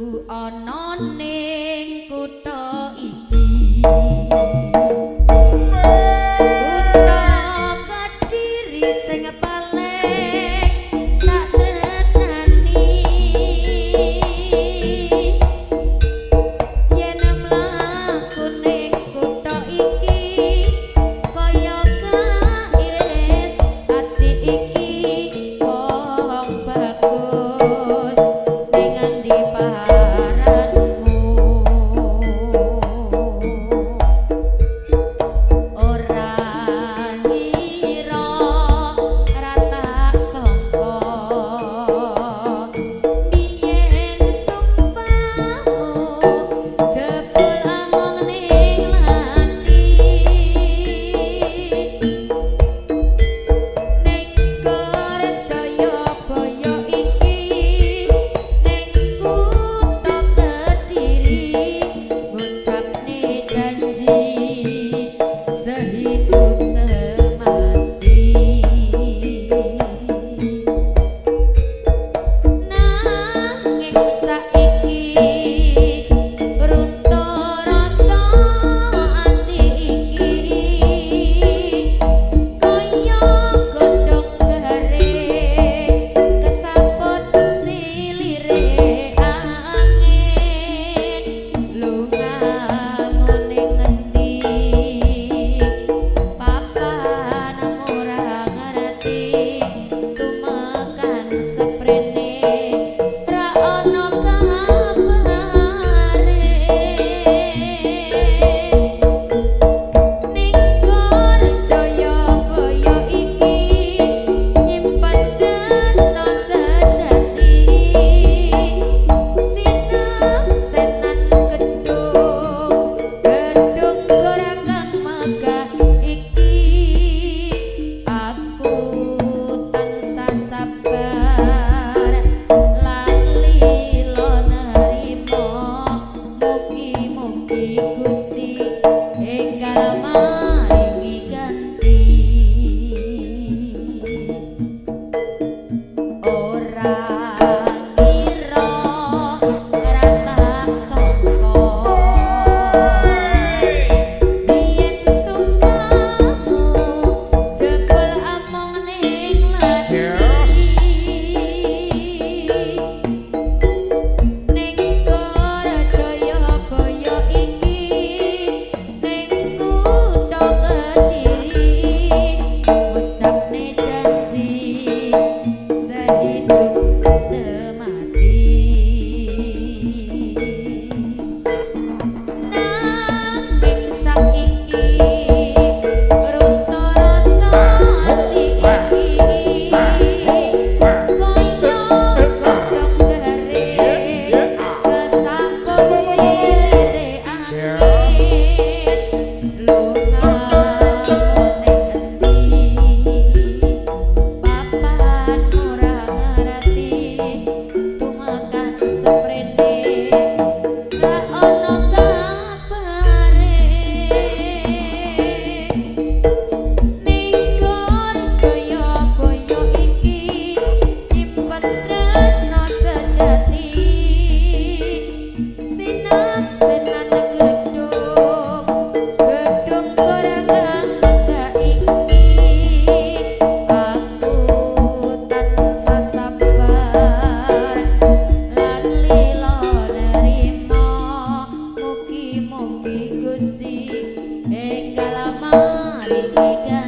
ana ning kutha iki. Kutha kadiri sing Oh, ana Hari ikan